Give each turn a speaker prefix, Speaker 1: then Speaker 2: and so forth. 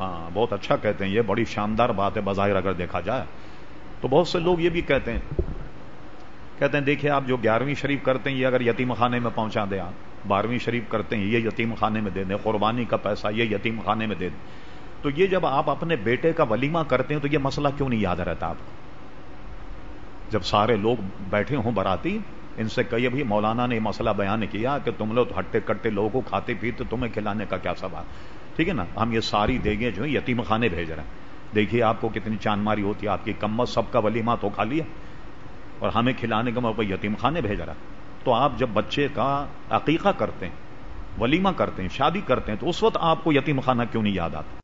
Speaker 1: ہاں بہت اچھا کہتے ہیں، یہ بڑی شاندار بات ہے، بظاہر اگر دیکھا جائے تو بہت سے لوگ یہ بھی کہتے ہیں۔ کہتے ہیں، دیکھیں آپ جو گیارہویں شریف کرتے ہیں، یہ اگر یتیم خانے میں پہنچا دیں آپ، بارہویں شریف کرتے ہیں، یہ یتیم خانے میں دے دیں، قربانی کا پیسہ یہ یتیم خانے میں دے دیں۔ تو یہ جب آپ اپنے بیٹے کا ولیمہ کرتے ہیں تو یہ مسئلہ کیوں نہیں یاد رہتا آپ کو؟ جب سارے لوگ بیٹھے ہوں براتی، ان سے کہیے بھی مولانا نے یہ مسئلہ بیان کیا کہ تم لوگ ہٹتے کٹتے لوگوں کو کھاتے پیتے، تمہیں کھلانے کا کیا سوال؟ ٹھیک ہے نا؟ ہم یہ ساری دیگیں جو ہیں یتیم خانے بھیج رہے ہیں۔ دیکھیے آپ کو کتنی چاند ماری ہوتی ہے، آپ کی کمت سب کا ولیمہ تو کھا لیا اور ہمیں کھلانے کا موقع یتیم خانے بھیج رہا تو آپ جب بچے کا عقیقہ کرتے ہیں، ولیمہ کرتے ہیں، شادی کرتے ہیں، تو اس وقت آپ کو یتیم خانہ کیوں نہیں یاد آتا؟